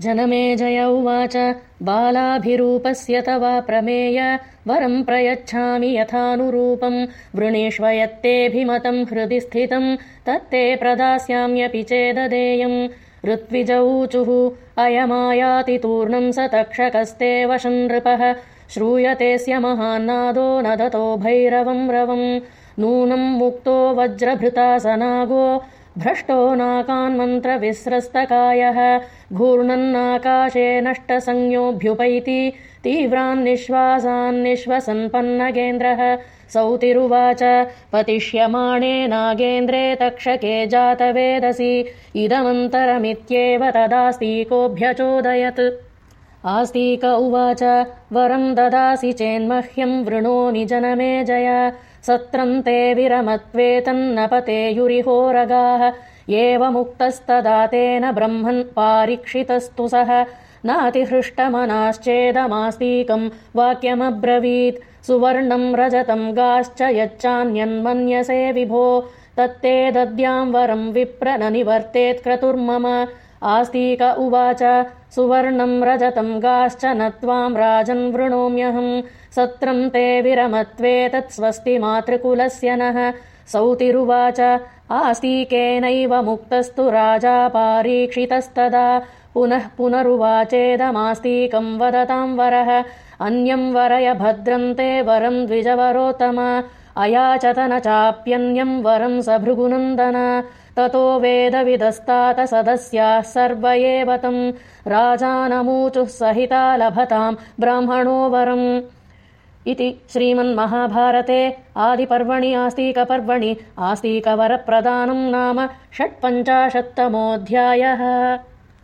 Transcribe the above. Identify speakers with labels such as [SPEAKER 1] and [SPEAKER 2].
[SPEAKER 1] जनमेजय उवाच। बालाभिरूपस्य तव प्रमेय। वरम् प्रयच्छामि यथानुरूपम्। वृणीष्वयत्तेऽभिमतम् हृदि स्थितम्। तत्ते प्रदास्याम्यपि चेददेयम्। ऋत्विजऊचुः अयमायाति तूर्णम् स तक्षकस्ते वशन् नृपः श्रूयतेऽस्य महान्नादो नदतो भैरवम् रवम्। नूनम् मुक्तो वज्रभृतासनागो भ्रष्टो नाकान्मन्त्रविस्रस्तकायः घूर्णन्नाकाशे नष्टसंज्ञोऽभ्युपैति तीव्रान्निश्वासान्निश्वसन्पन्नगेन्द्रः सौतिरुवाच पतिष्यमाणे नागेन्द्रे तक्षके जातवेदसि इदमन्तरमित्येव तदास्तीकोऽभ्यचोदयत्। आस्तीक उवाच वरम् ददासि चेन्मह्यम् वृणोमि जनमे जय सत्रम् ते विरमत्वेतन्नपतेयुरिहोरगाः एवमुक्तस्तदा तेन ब्रह्मन् पारीक्षितस्तु सः। नातिहृष्टमनाश्चेदमास्तीकम् वाक्यमब्रवीत् सुवर्णम् रजतम् गाश्च यच्चान्यन्मन्यसे विभो। तत्ते दद्याम् वरम् विप्र न निवर्तेत्क्रतुर्मम आस्तीक उवाच सुवर्णम् रजतम् गाश्च न त्वाम् राजन् वृणोम्यहम् सत्रम् ते विरमत्वे तत्स्वस्ति मातृकुलस्य नः। सौतिरुवाच आस्तीकेनैव मुक्तस्तु राजा पारीक्षितस्तदा। पुनः पुनरुवाचेदमास्तीकम् वदताम् वरः। अन्यम् वरय भद्रम् ते वरम् द्विजवरोत्तम। अयाचत न चाप्यन्यम् वरम् स भृगुनन्दन ततो वेदविदस्तात सदस्याः सर्व एव तम् राजानमूचुः सहिता लभताम् ब्राह्मणो वरम् इति श्रीमन्महाभारते आदिपर्वणि आस्तीकपर्वणि आस्तीकवरप्रदानम् नाम षट्पञ्चाशत्तमोऽध्यायः